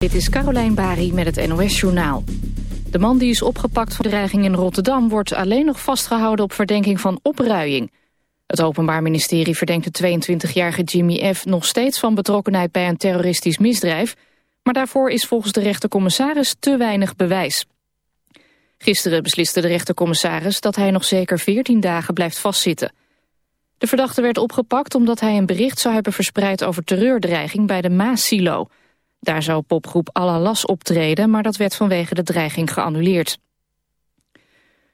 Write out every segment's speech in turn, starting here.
Dit is Carolijn Bari met het NOS Journaal. De man die is opgepakt voor dreiging in Rotterdam... wordt alleen nog vastgehouden op verdenking van opruiing. Het Openbaar Ministerie verdenkt de 22-jarige Jimmy F. nog steeds van betrokkenheid bij een terroristisch misdrijf... maar daarvoor is volgens de rechtercommissaris te weinig bewijs. Gisteren besliste de rechtercommissaris dat hij nog zeker 14 dagen blijft vastzitten. De verdachte werd opgepakt omdat hij een bericht zou hebben verspreid over terreurdreiging bij de Maas-silo... Daar zou popgroep Alalas optreden, maar dat werd vanwege de dreiging geannuleerd.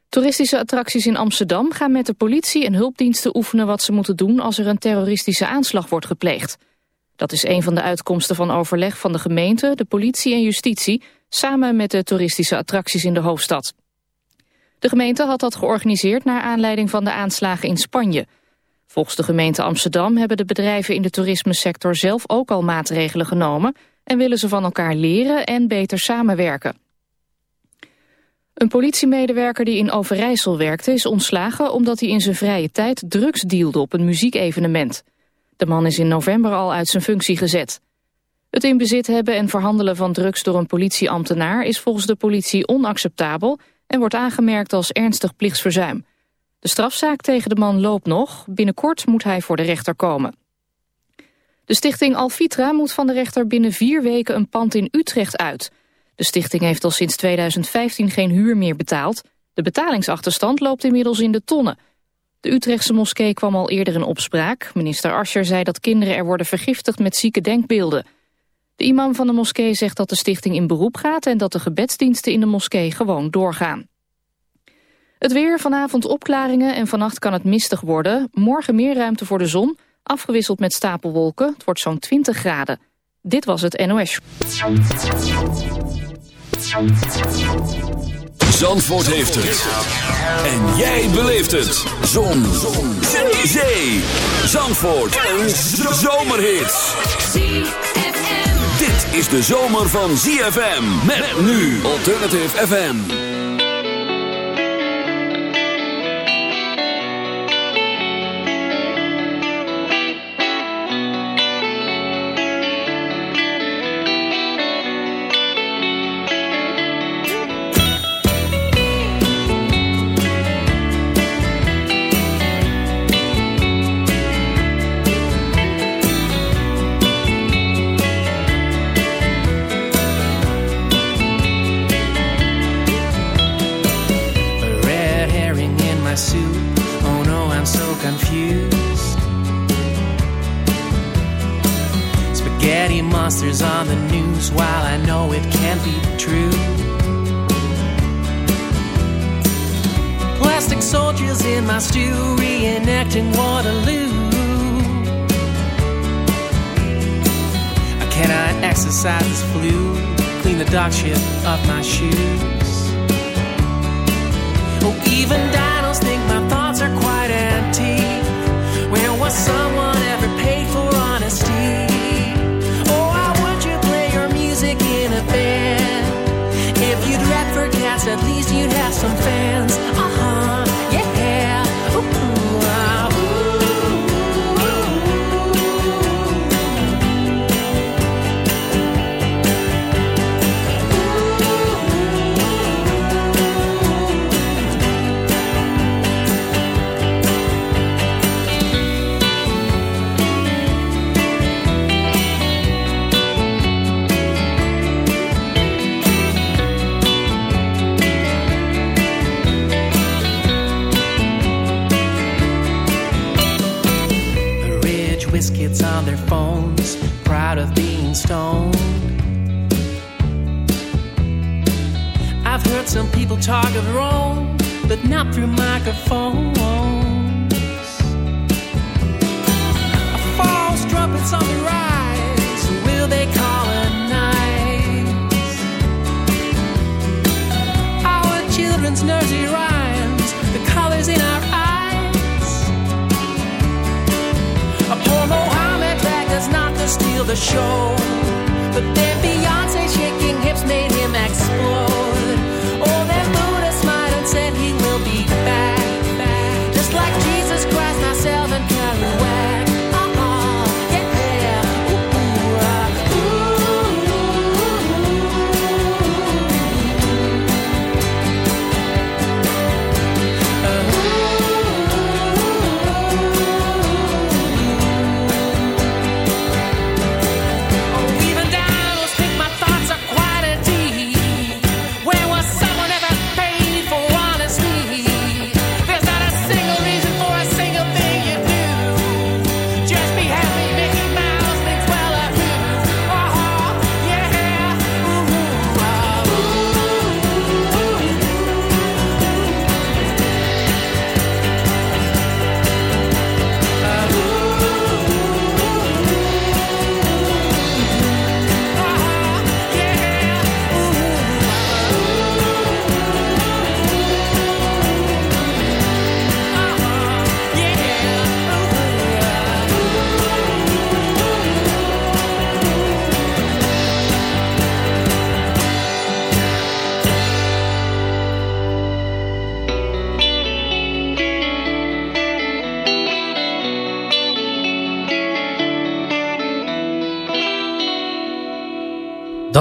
Toeristische attracties in Amsterdam gaan met de politie en hulpdiensten oefenen wat ze moeten doen als er een terroristische aanslag wordt gepleegd. Dat is een van de uitkomsten van overleg van de gemeente, de politie en justitie, samen met de toeristische attracties in de hoofdstad. De gemeente had dat georganiseerd naar aanleiding van de aanslagen in Spanje. Volgens de gemeente Amsterdam hebben de bedrijven in de toerismesector zelf ook al maatregelen genomen en willen ze van elkaar leren en beter samenwerken. Een politiemedewerker die in Overijssel werkte is ontslagen omdat hij in zijn vrije tijd drugs dealde op een muziekevenement. De man is in november al uit zijn functie gezet. Het in bezit hebben en verhandelen van drugs door een politieambtenaar is volgens de politie onacceptabel en wordt aangemerkt als ernstig plichtsverzuim. De strafzaak tegen de man loopt nog. Binnenkort moet hij voor de rechter komen. De stichting Alvitra moet van de rechter binnen vier weken een pand in Utrecht uit. De stichting heeft al sinds 2015 geen huur meer betaald. De betalingsachterstand loopt inmiddels in de tonnen. De Utrechtse moskee kwam al eerder in opspraak. Minister Ascher zei dat kinderen er worden vergiftigd met zieke denkbeelden. De imam van de moskee zegt dat de stichting in beroep gaat... en dat de gebedsdiensten in de moskee gewoon doorgaan. Het weer, vanavond opklaringen en vannacht kan het mistig worden. Morgen meer ruimte voor de zon afgewisseld met stapelwolken. Het wordt zo'n 20 graden. Dit was het NOS. Zandvoort heeft het. En jij beleeft het. Zon. Zon. Zee. Zandvoort. Een zomerhit. Dit is de zomer van ZFM. Met nu Alternative FM. lies while I know it can't be true. Plastic soldiers in my stew reenacting Waterloo. I cannot exercise this flu, clean the dog shit off my shoes. Oh, even die. at least you'd have some fans. Uh-huh. through microphone.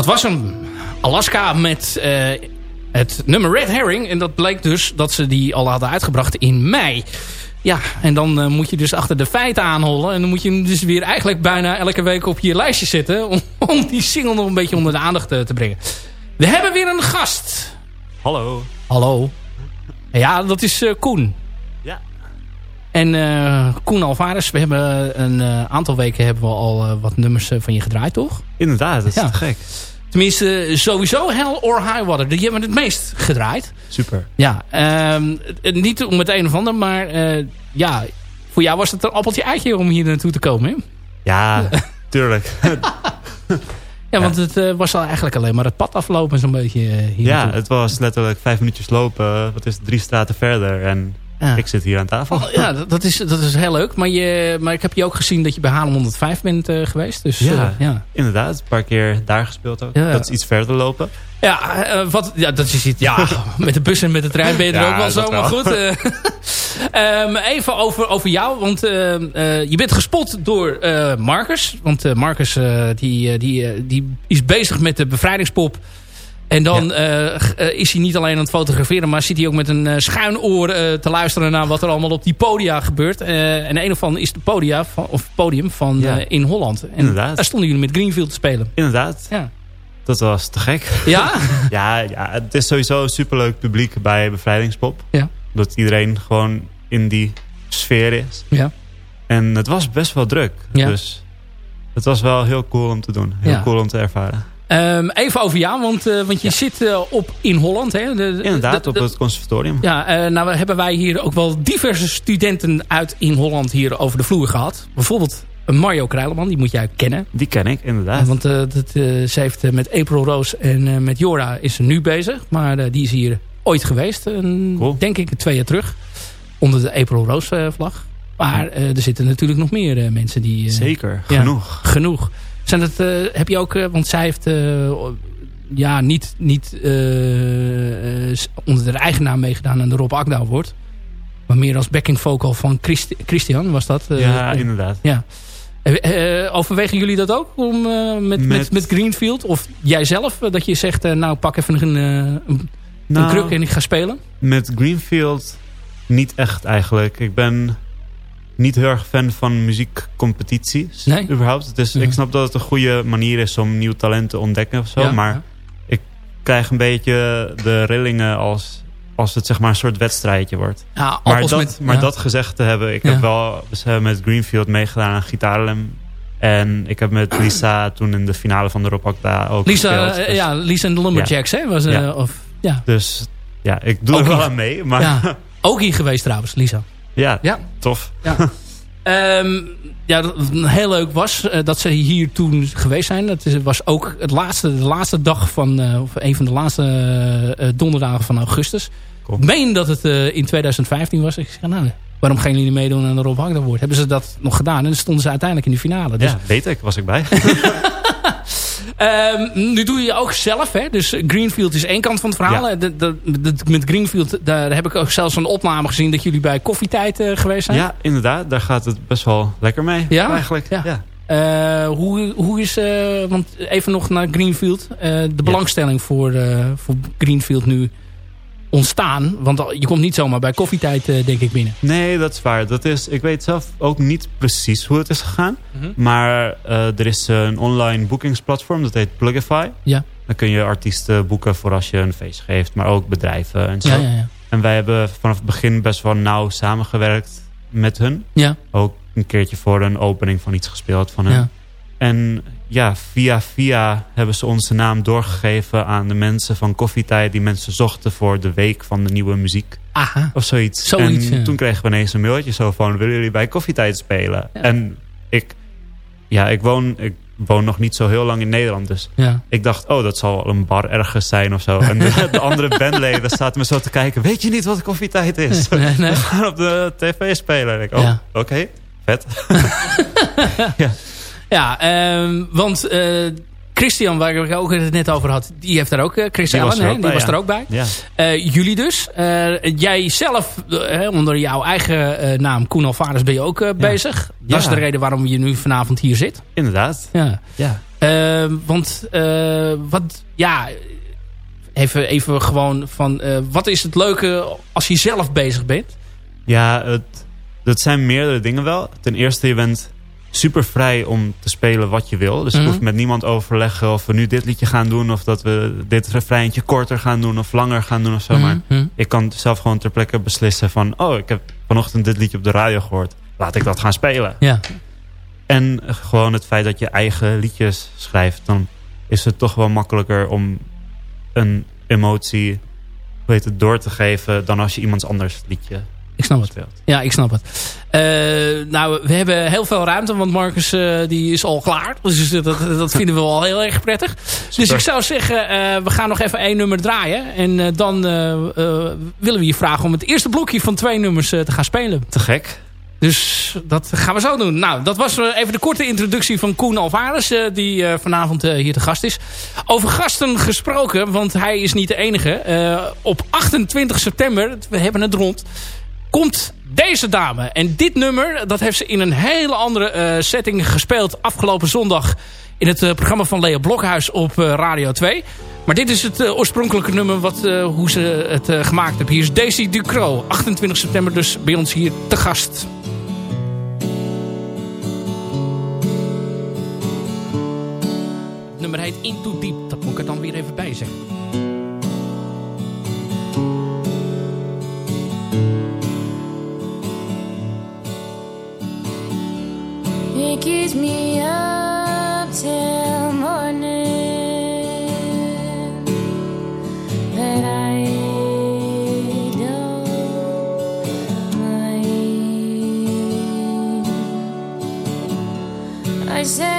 Dat was hem. Alaska met uh, het nummer Red Herring. En dat bleek dus dat ze die al hadden uitgebracht in mei. Ja, en dan uh, moet je dus achter de feiten aanhollen. En dan moet je hem dus weer eigenlijk bijna elke week op je lijstje zetten. Om, om die single nog een beetje onder de aandacht te, te brengen. We hebben weer een gast. Hallo. Hallo. Ja, dat is uh, Koen. Ja. En uh, Koen Alvarez, we hebben een uh, aantal weken hebben we al wat nummers van je gedraaid, toch? Inderdaad, dat is ja. gek. Tenminste, sowieso Hell or High Water. Die hebben het meest gedraaid. Super. Ja, um, niet om het een of ander, maar ja, voor jou was het een appeltje eitje om hier naartoe te komen, hè? Ja, tuurlijk. Ja, want het uh, was al eigenlijk alleen maar het pad aflopen zo'n beetje uh, hier Ja, het was letterlijk vijf minuutjes lopen. Wat is het, drie straten verder en ja. ik zit hier aan tafel. Oh, ja, dat is, dat is heel leuk. Maar, je, maar ik heb je ook gezien dat je bij Haarlem 105 bent uh, geweest. Dus, ja, ja, inderdaad. Een paar keer daar gespeeld ook. Dat is iets verder lopen. Ja, uh, wat, ja, dat is iets, ja, met de bus en met de trein ben je er ook wel zo, maar goed. Um, even over, over jou, want je bent gespot door Marcus. Want Marcus die, die, die is bezig met de bevrijdingspop. En dan ja. is hij niet alleen aan het fotograferen, maar zit hij ook met een schuin oor te luisteren naar wat er allemaal op die podia gebeurt. en een of andere is de podia, van, of podium van ja. in Holland. En Inderdaad. daar stonden jullie met Greenfield te spelen. Inderdaad. Ja. Dat was te gek. Ja? ja, ja, het is sowieso een superleuk publiek bij Bevrijdingspop. Ja. Dat iedereen gewoon in die sfeer is. Ja. En het was best wel druk. Ja. Dus het was wel heel cool om te doen. Heel Ja. cool om te ervaren. Um, even over jou, want, uh, want je zit uh, op in Holland. Hè? De, Inderdaad, de, op het conservatorium. Ja, uh, nou hebben wij hier ook wel diverse studenten uit in Holland hier over de vloer gehad. Bijvoorbeeld Mario Kruileman, die moet jij kennen. Die ken ik, inderdaad. want dat, ze heeft met April Roos en met Jora is ze nu bezig. Maar die is hier ooit geweest, cool. denk ik twee jaar terug. Onder de April Roos vlag. Maar er zitten natuurlijk nog meer mensen die... Zeker, ja, genoeg. Zijn het, uh, heb je ook, uh, want zij heeft uh, ja, niet, niet onder haar eigen naam meegedaan aan de Rob Akda Award. Maar meer als backing vocal van Christi Christian was dat. ja, inderdaad. Ja. overwegen jullie dat ook om, met, met, met, met, Greenfield? Of jijzelf, dat je zegt, nou pak even een, een, nou, een kruk en ik ga spelen? Met Greenfield niet echt eigenlijk. Ik ben niet heel erg fan van muziekcompetities. Nee? Überhaupt. Dus ik snap dat het een goede manier is om nieuw talent te ontdekken of zo. Ja, maar ja. ik krijg een beetje de rillingen als, als het zeg maar een soort wedstrijdje wordt. Ja, Maar, dat, met, maar dat gezegd te hebben. Ik heb wel dus, met Greenfield meegedaan aan Gitaarlem. En ik heb met Lisa toen in de finale van de Rob Akda ook Lisa, gespeeld. eh, Dus, ja, Lisa en de Lumberjacks, hè? Was, eh. Of, ja. dus ja, ik doe Ook er wel aan mee. Maar ja, Ook hier geweest trouwens, Lisa. Ja. tof. Ja. Ehm, ja, heel leuk was eh, dat ze hier toen geweest zijn. Dat is, was ook het laatste, de laatste dag van, eh, of een van de laatste eh, donderdagen van augustus. Ik meen dat het in 2015 was. Ik zeg, nou, waarom gaan jullie meedoen aan de Rob Award? Hebben ze dat nog gedaan? En dan stonden ze uiteindelijk in de finale. Dus, Ja, weet ik. Was ik bij. Ehm, nu doe je ook zelf, hè? Dus Greenfield is één kant van het verhaal. Ja. De- de- de- met Greenfield, daar heb ik ook zelfs een opname gezien dat jullie bij koffietijd eh, geweest zijn. Ja, inderdaad. Daar gaat het best wel lekker mee. Ja? Eigenlijk. Ja. Ja. Eh, hoe, hoe is, eh, want even nog naar Greenfield, eh, de belangstelling voor, eh, voor Greenfield nu ontstaan? Want je komt niet zomaar bij koffietijd, eh, denk ik, binnen. Nee, dat is waar. Dat is, ik weet zelf ook niet precies hoe het is gegaan. Mhm. Maar eh, er is een online boekingsplatform. Dat heet Plugify. Ja. Dan kun je artiesten boeken voor als je een feest geeft. Maar ook bedrijven en zo. Ja, ja, ja. En wij hebben vanaf het begin best wel nauw samengewerkt met hun. Ja, Ook een keertje voor een opening van iets gespeeld van hun. ja. En ja, via via hebben ze onze naam doorgegeven aan de mensen van Koffietijd. Die mensen zochten voor de week van de nieuwe muziek. Aha. Of zoiets. Zoiets, en ja. toen kregen we ineens een mailtje zo van... willen jullie bij Koffietijd spelen? Ja. En ik, ja, ik, woon, ik woon nog niet zo heel lang in Nederland. Dus Ja. ik dacht, oh, dat zal wel een bar ergens zijn of zo. En de, de andere bandleden zaten me zo te kijken... weet je niet wat Koffietijd is? Nee, nee. We gaan op de tv spelen. En ik, oh, oké, vet. Ja, ehm, want eh, Christian, waar ik ook het net over had, die heeft daar ook, eh, Chris Die was er ook die bij, was ja. er ook bij. Ja, Eh, jullie dus. Jij zelf, onder jouw eigen naam, Koen Alvarez, ben je ook bezig. Dat is Ja. de reden waarom je nu vanavond hier zit. inderdaad. Ja. Ja. want wat, ja, even, even gewoon van, wat is het leuke als je zelf bezig bent? Ja, het, dat zijn meerdere dingen wel. Ten eerste, je bent super vrij om te spelen wat je wil. Dus je mhm. hoeft met niemand overleggen of we nu dit liedje gaan doen... of dat we dit refreintje korter gaan doen of langer gaan doen of zo. Maar mhm. ik kan zelf gewoon ter plekke beslissen van... oh, ik heb vanochtend dit liedje op de radio gehoord. Laat ik dat gaan spelen. Ja. En gewoon het feit dat je eigen liedjes schrijft... dan is het toch wel makkelijker om een emotie hoe heet het, door te geven... dan als je iemands anders liedje ik snap het. Ja, ik snap het. Uh, nou, we hebben heel veel ruimte, want Marcus uh, die is al klaar. Dus dat, dat vinden we wel heel erg prettig. Dus ik zou zeggen, uh, we gaan nog even één nummer draaien. En dan willen we je vragen om het eerste blokje van twee nummers te gaan spelen. Te gek. Dus dat gaan we zo doen. Nou, dat was even de korte introductie van Koen Alvarez... die vanavond hier te gast is. Over gasten gesproken, want hij is niet de enige. op 28 september, we hebben het rond komt deze dame. En dit nummer, dat heeft ze in een hele andere uh, setting gespeeld afgelopen zondag in het uh, programma van Lea Blokhuis op uh, Radio 2. Maar dit is het oorspronkelijke nummer wat, hoe ze het gemaakt hebben. Hier is Daisy Ducro, 28 september dus bij ons hier te gast. Het nummer heet Into Deep, dat moet ik er dan weer even bij zeggen. It keeps me up till morning. But I don't mind. I said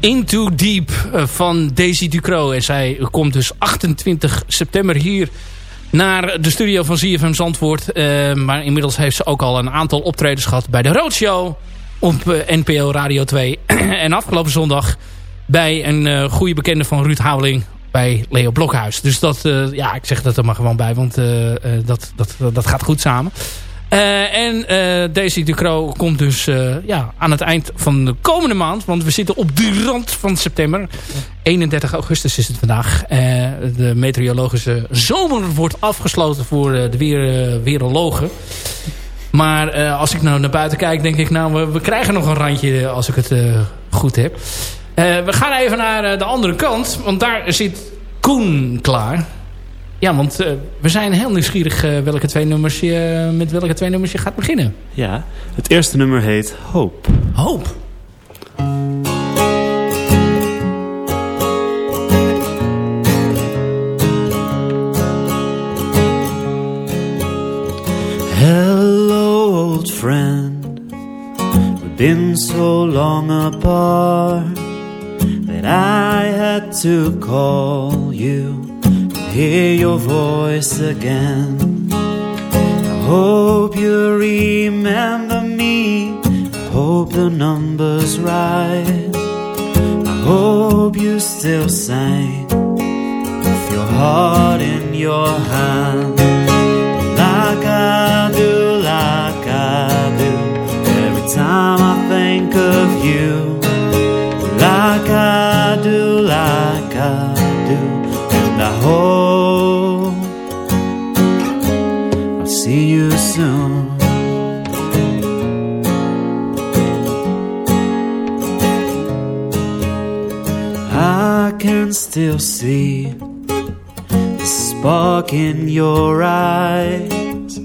Into Deep eh, van Daisy Ducro. En zij komt dus 28 september hier naar de studio van ZFM Zandvoort. Uh, maar inmiddels heeft ze ook al een aantal optredens gehad bij de Roadshow op uh, NPO Radio 2. en afgelopen zondag bij een goede bekende van Ruud Houweling bij Leo Blokhuis. Dus dat, ja, ik zeg dat er maar gewoon bij, want dat, dat, dat gaat goed samen. Uh, en uh, Daisy Ducro komt dus uh, ja, aan het eind van de komende maand. Want we zitten op de rand van september. 31 augustus is het vandaag. de meteorologische zomer wordt afgesloten voor de weer. Maar als ik nou naar buiten kijk, denk ik... nou, we, we krijgen nog een randje als ik het goed heb. we gaan even naar de andere kant. Want daar zit Koen klaar. Ja, want uh, we zijn heel nieuwsgierig uh, welke twee nummers je, uh, met welke twee nummers je gaat beginnen. Ja, het eerste nummer heet Hoop. Hoop. Hello old friend We've been so long apart That I had to call you hear your voice again. I hope you remember me. I hope the number's right. I hope you still sing with your heart in your hand. Like I do, like I do. Every time I think of you. In your eyes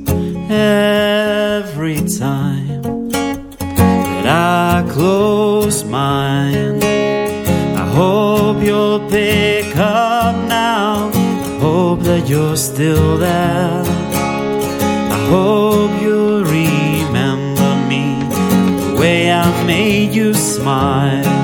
every time that I close mine. I hope you'll pick up now. I hope that you're still there. I hope you'll remember me the way I made you smile.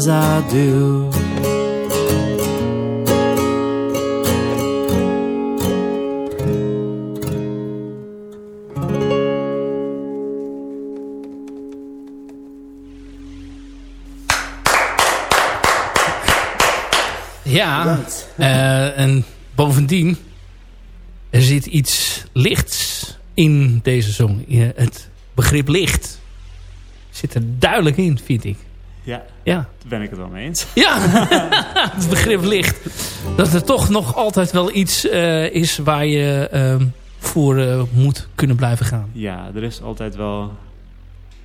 Because I do. Ja, uh, en bovendien, er zit iets lichts in deze song. Het begrip licht zit er duidelijk in, vind ik. Ja, Ja, daar ben ik het wel mee eens. ja. het begrip licht. Dat er toch nog altijd wel iets uh, is waar je uh, voor uh, moet kunnen blijven gaan. Ja, er is altijd wel...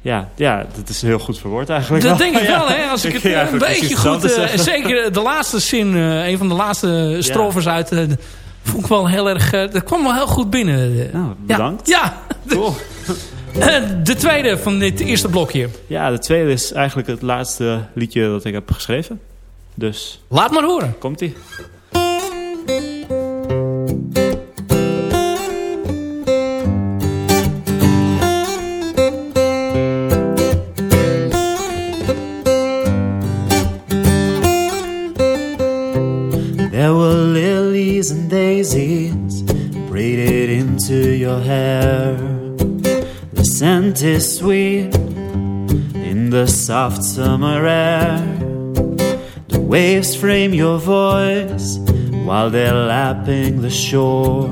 Ja, ja, dat is heel goed verwoord eigenlijk. Dat wel. denk ik Ja. wel, hè? Als ik het ja, eh, een beetje goed... eh, zeker de laatste zin, eh, een van de laatste strofes uit... eh, vond ik wel heel erg... eh, dat kwam wel heel goed binnen. Nou, bedankt. Ja, ja. Cool. Eh, de tweede van dit eerste blokje. Ja, de tweede is eigenlijk het laatste liedje dat ik heb geschreven. Dus Laat maar horen. komt-ie. There were lilies and daisies braided into your hair. Scent is sweet in the soft summer air. The waves frame your voice while they're lapping the shore.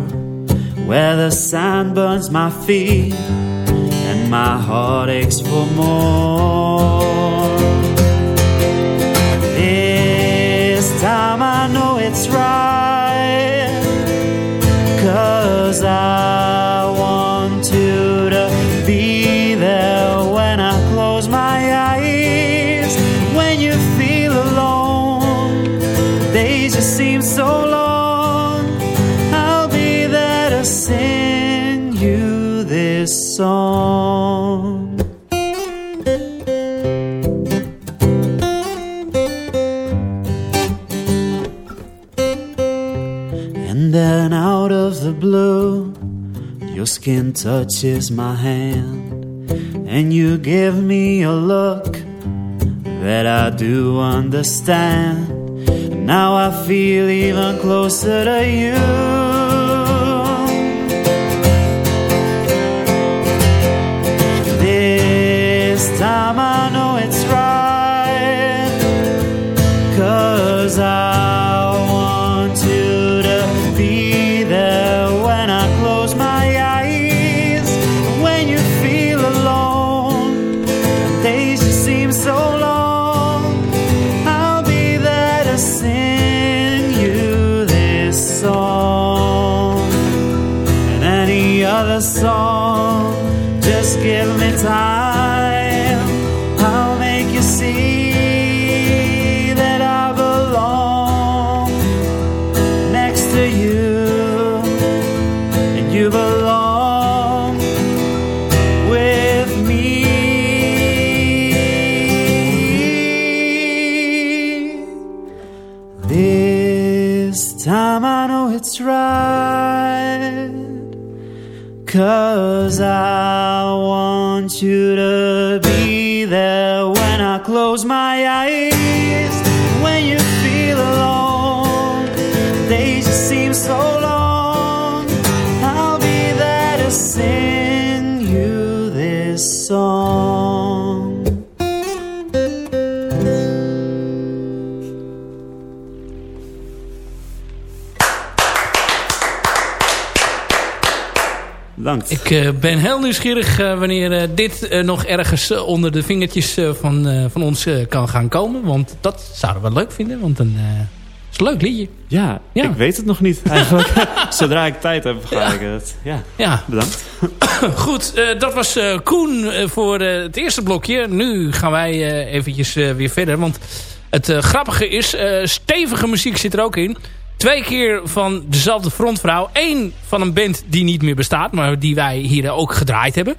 Where the sand burns my feet and my heart aches for more. This time I know it's right. Cause I skin touches my hand, and you give me a look that I do understand. And now I feel even closer to you. It's right. Cause I want you to be there when I close my eyes. Bedankt. Ik eh, ben heel nieuwsgierig eh, wanneer eh, dit nog ergens onder de vingertjes van, van ons kan gaan komen. Want dat zouden we leuk vinden. Want een, het is een leuk liedje. Ja, Ja. ik weet het nog niet eigenlijk. Zodra ik tijd heb, ga ik het. Ja, Ja, bedankt. goed. eh, dat was Koen voor het eerste blokje. Nu gaan wij eventjes weer verder. Want het grappige is, eh, stevige muziek zit er ook in. Twee keer van dezelfde frontvrouw. Eén van een band die niet meer bestaat, maar die wij hier ook gedraaid hebben.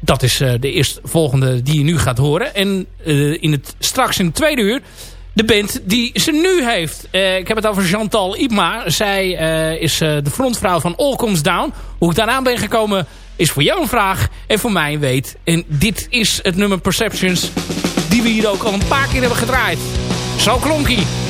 Dat is eh, de eerstvolgende die je nu gaat horen. En eh, in het, straks in het tweede uur de band die ze nu heeft. Eh, ik heb het over Chantal Ipma. Zij is de frontvrouw van All Comes Down. Hoe ik daaraan ben gekomen is voor jou een vraag. En voor mij een weet. En dit is het nummer Perceptions. Die we hier ook al een paar keer hebben gedraaid. Zo klonkie.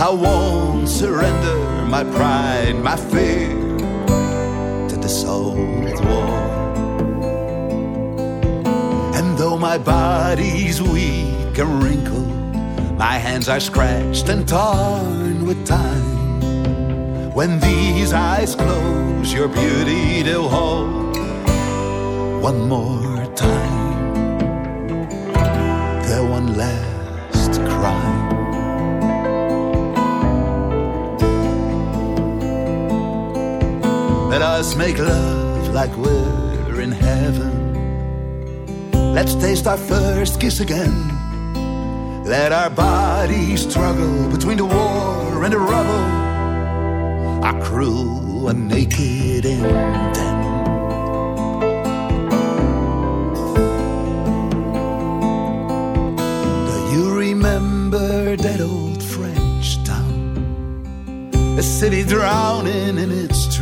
I won't surrender my pride, my fear to this old war. And though my body's weak and wrinkled, my hands are scratched and torn with time. When these eyes close, your beauty they'll hold one more time. Their one last cry. Let us make love like we're in heaven. Let's taste our first kiss again. Let our bodies struggle between the war and the rubble. Our crew and naked intent. Do you remember that old French town? A city drowning in its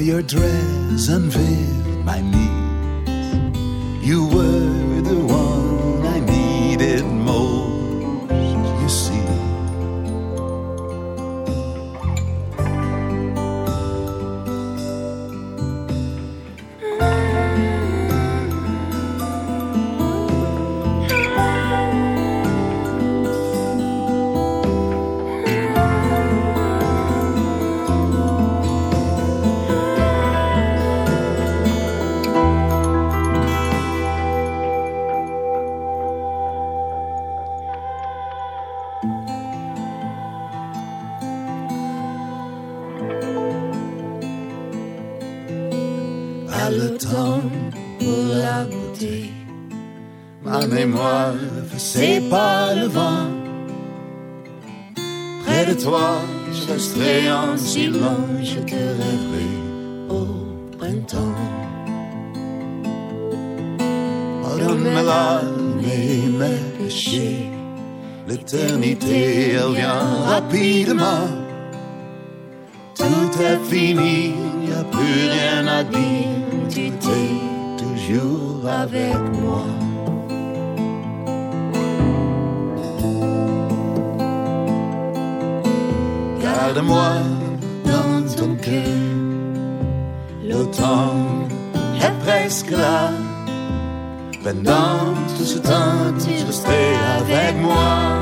your dress unveiled my knees. You were l'éternité elle vient rapidement. Tout est fini, y a plus rien à dire. Tu es toujours avec moi. Garde-moi dans ton cœur. L'automne est presque là. Pendant tout ce temps, tu resteras avec moi.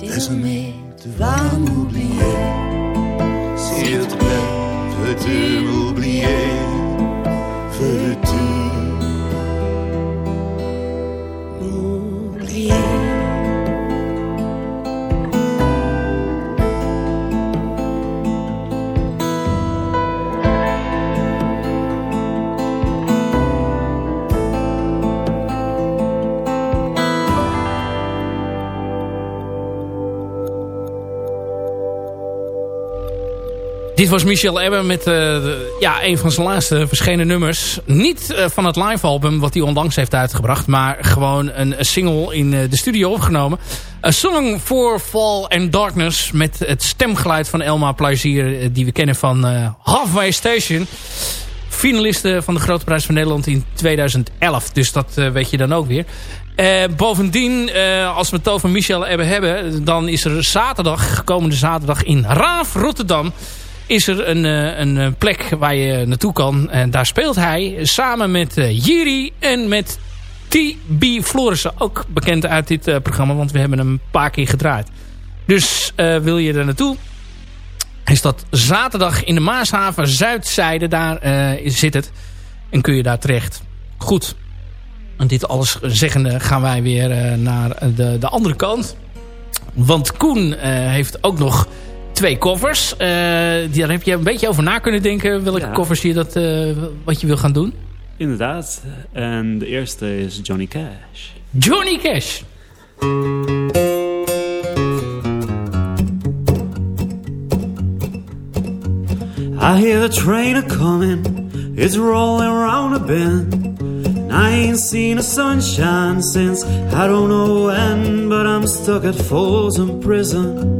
Désormais, tu vas m'oublier. S'il te plaît, veux-tu m'oublier Dit was Michel Ebber met uh, ja, een van zijn laatste verschenen nummers. Niet uh, van het live album wat hij onlangs heeft uitgebracht. Maar gewoon een, single in uh, de studio opgenomen. A Song for Fall and Darkness. Met het stemgeluid van Elma Plezier. Die we kennen van Halfway Station. Finaliste van de Grote Prijs van Nederland in 2011. Dus dat weet je dan ook weer. Bovendien, als we het over Michel Ebbe hebben... dan is er zaterdag, komende zaterdag in Raaf, Rotterdam... is er een, uh, een plek waar je naartoe kan. En daar speelt hij samen met Jiri en met T.B. Florissen. Ook bekend uit dit programma, want we hebben hem een paar keer gedraaid. Dus wil je er naartoe... is dat zaterdag in de Maashaven Zuidzijde. Daar zit het. En kun je daar terecht. Goed, en dit alles zeggende gaan wij weer uh, naar de, de andere kant. Want Koen uh, heeft ook nog twee covers. Uh, daar heb je een beetje over na kunnen denken. Welke ja. covers je dat, wat je wil gaan doen? Inderdaad. En de eerste is Johnny Cash. Johnny Cash. I hear the train a coming. It's rolling around a bend. I ain't seen a sunshine since I don't know when, but I'm stuck at Folsom Prison,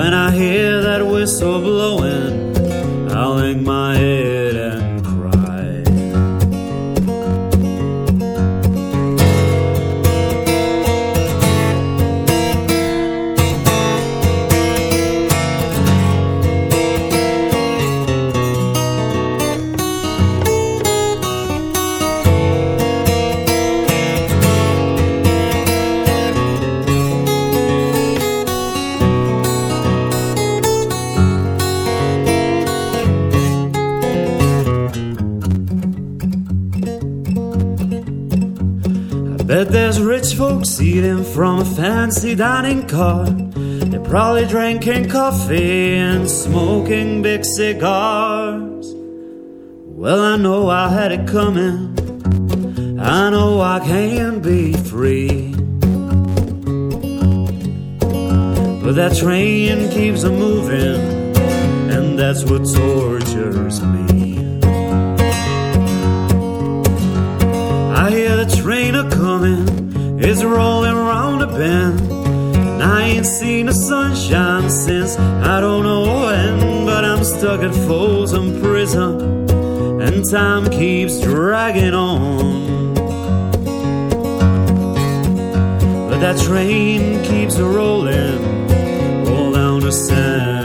When I hear that whistle blowing, I'll hang my head Bet there's rich folks eating from a fancy dining car. They're probably drinking coffee and smoking big cigars. Well, I know I had it coming. I know I can't be free. But that train keeps a moving, and that's what tortures me. I hear the train a coming, it's rolling round a bend. And I ain't seen the sunshine since I don't know when, but I'm stuck at Folsom Prison, and time keeps dragging on. But that train keeps rolling, all down to San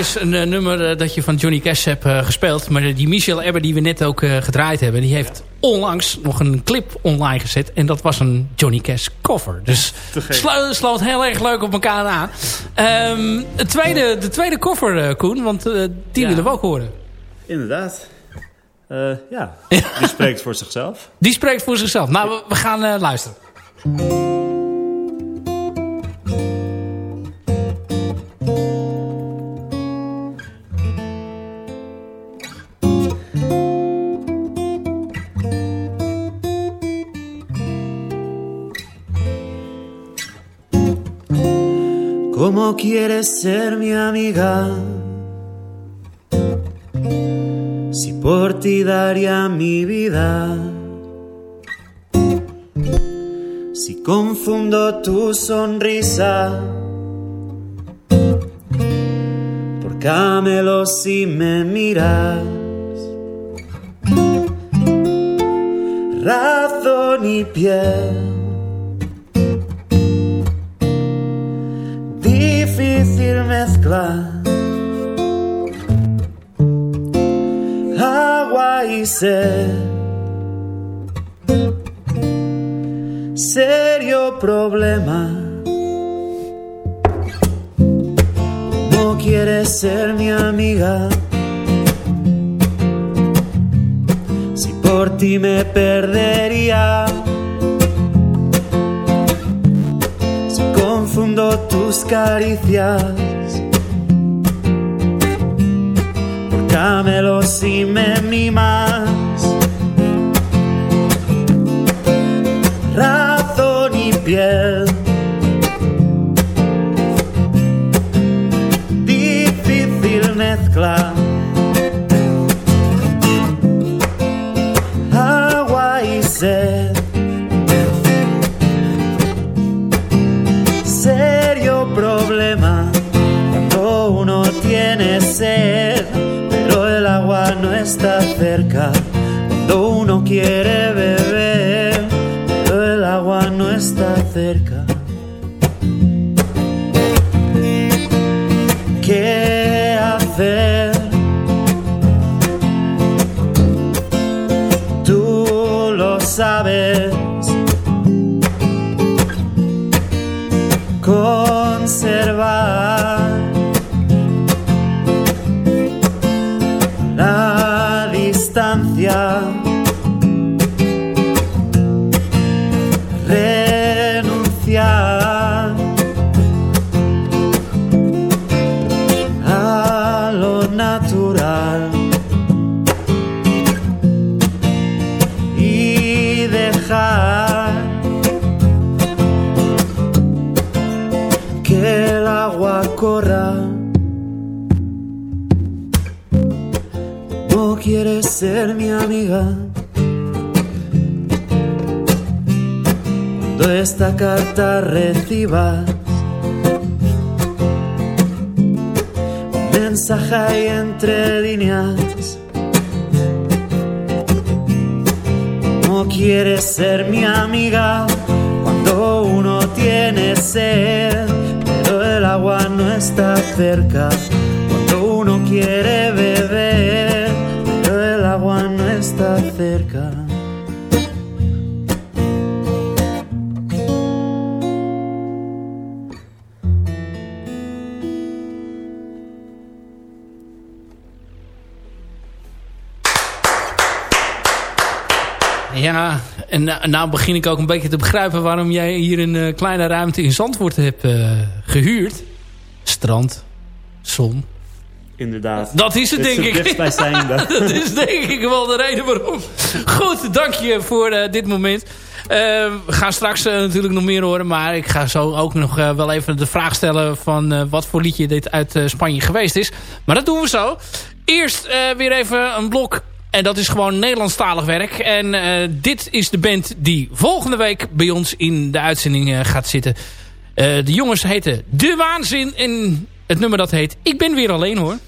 is een uh, nummer uh, dat je van Johnny Cash hebt gespeeld. Maar die Michel Ebber die we net ook gedraaid hebben... die heeft onlangs nog een clip online gezet. En dat was een Johnny Cash cover. Dus slo sloot heel erg leuk op elkaar aan. Um, het tweede, de tweede cover, Koen. Want die ja. willen we ook horen. Inderdaad. ja, die spreekt voor zichzelf. Die spreekt voor zichzelf. Nou, we, we gaan luisteren. Quieres ser mi amiga? Si por ti daría mi vida. Si confundo tu sonrisa por camelo si me miras. Razón y piel. mezcla agua y sed. Serio problema. No quieres ser mi amiga. Si por ti me perdería. Si confundo tus caricias. Por camelos y me mimas. Razón y piel. Difícil mezcla. Está cerca. Cuando uno quiere beber, pero el agua no está cerca. Carta recibas un mensaje ahí entre líneas. No quieres ser mi amiga cuando uno tiene sed, pero el agua no está cerca. Nou, nou begin ik ook een beetje te begrijpen... waarom jij hier een eh, kleine ruimte in Zandvoort hebt eh, gehuurd. Strand, zon. Inderdaad. Dat is het, denk ik. dat is denk ik wel de reden waarom. Goed, dank je voor eh, dit moment. Eh, we gaan straks natuurlijk nog meer horen. Maar ik ga zo ook nog wel even de vraag stellen... van wat voor liedje dit uit Spanje geweest is. Maar dat doen we zo. Eerst weer even een blok en dat is gewoon Nederlandstalig werk. En uh, dit is de band die volgende week bij ons in de uitzending uh, gaat zitten. Uh, de jongens heten De Waanzin. En het nummer dat heet Ik ben weer alleen hoor.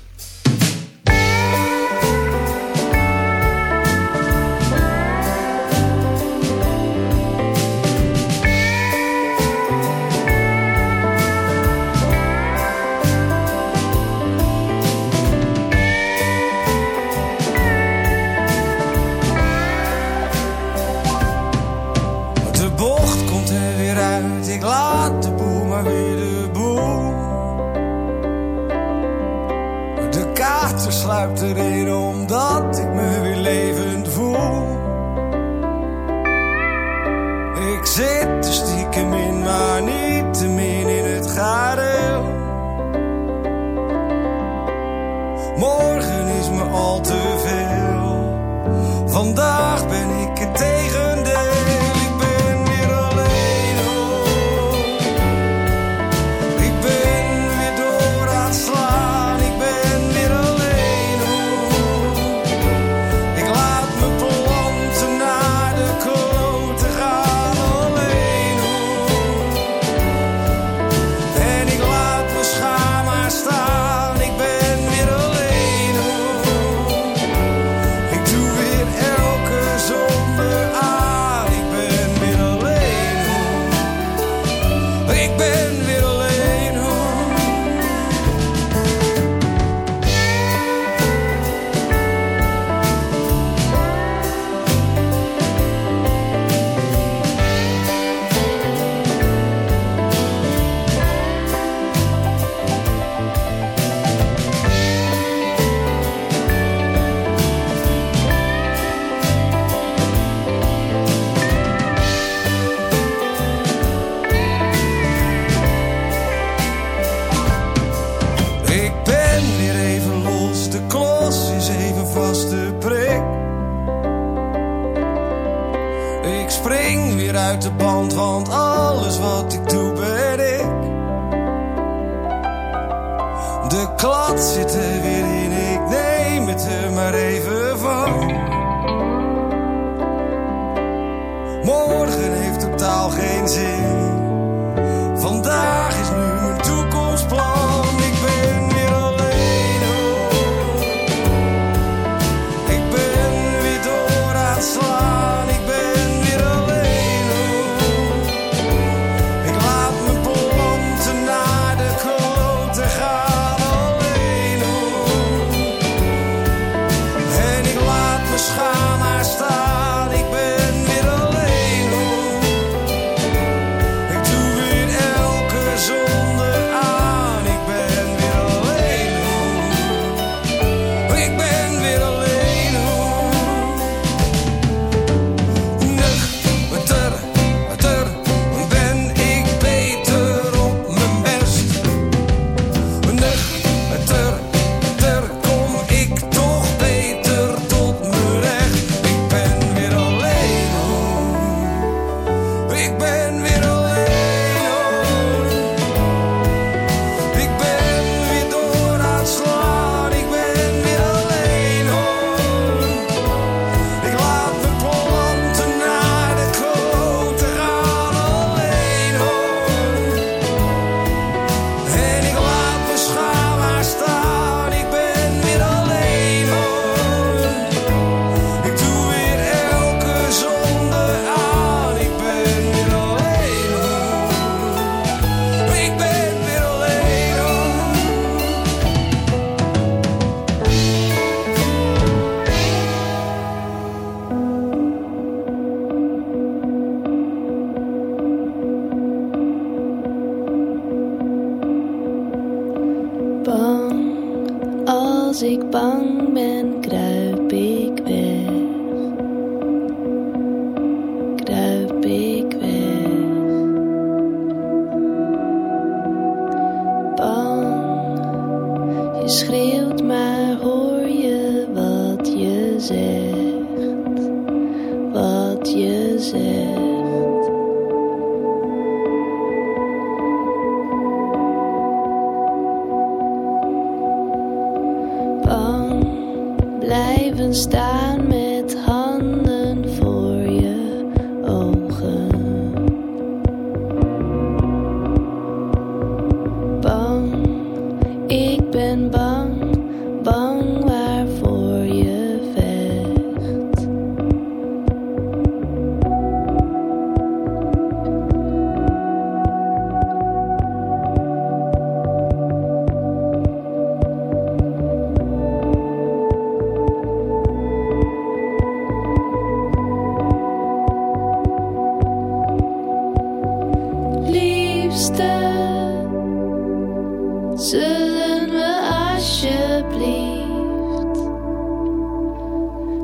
Alsjeblieft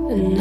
een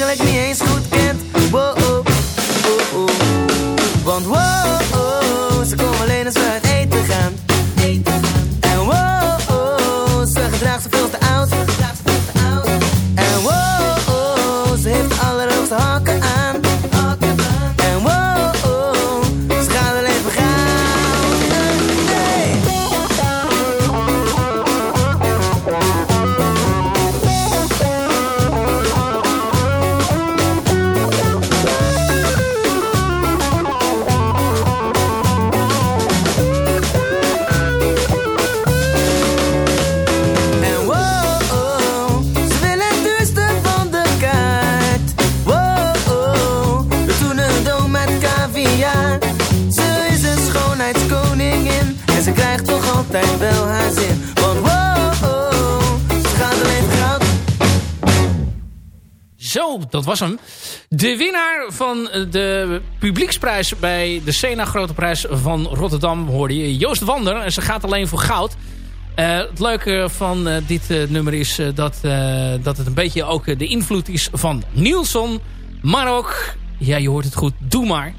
Die ze eigenlijk Dat was hem. De winnaar van de publieksprijs bij de Sena Grote Prijs van Rotterdam hoorde je Joost Wander. En ze gaat alleen voor goud. Eh, het leuke van eh, dit eh, nummer is eh, dat, eh, dat het een beetje ook eh, de invloed is van Nielsen. Maar ook, ja je hoort het goed, doe maar.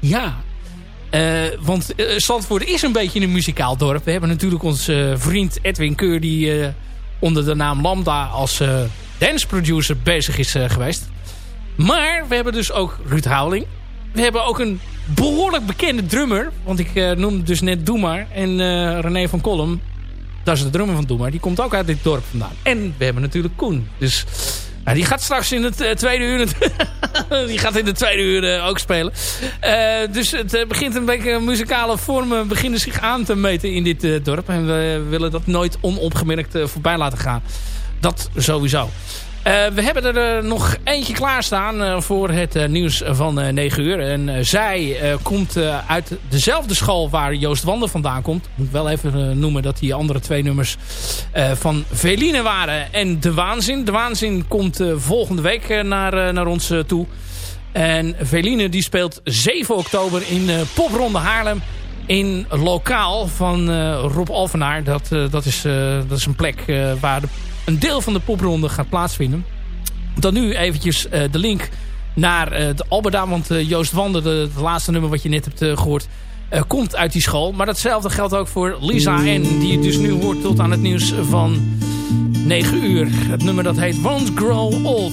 Ja, eh, want Zandvoort is een beetje een muzikaal dorp. We hebben natuurlijk onze vriend Edwin Keur... die eh, onder de naam Lambda als uh, danceproducer bezig is uh, geweest. Maar we hebben dus ook Ruud Houweling. We hebben ook een behoorlijk bekende drummer. Want ik uh, noemde dus net Doe Maar. En René van Kolm, dat is de drummer van Doe Maar. Die komt ook uit dit dorp vandaan. En we hebben natuurlijk Koen. Dus die gaat straks in het uh, tweede uur... die gaat in de tweede uur uh, ook spelen. Uh, dus het begint een beetje muzikale vormen... beginnen zich aan te meten in dit dorp. En we willen dat nooit onopgemerkt voorbij laten gaan. Dat sowieso. we hebben er nog eentje klaarstaan voor het nieuws van 9 uur. En zij komt uit dezelfde school waar Joost Wander vandaan komt. Moet wel even noemen dat die andere twee nummers van Veline waren. En De Waanzin. De Waanzin komt volgende week naar, naar ons toe. En Veline die speelt 7 oktober in Popronde Haarlem. In lokaal van Rob Alvenaar. Dat, dat, is, dat is een plek waar de een deel van de popronde gaat plaatsvinden. Dan nu eventjes uh, de link naar uh, de Alberda. Want uh, Joost Wander, de, de, laatste nummer wat je net hebt gehoord... komt uit die school. Maar datzelfde geldt ook voor Lisa N. Die je dus nu hoort tot aan het nieuws van 9 uur. Het nummer dat heet Won't Grow Old.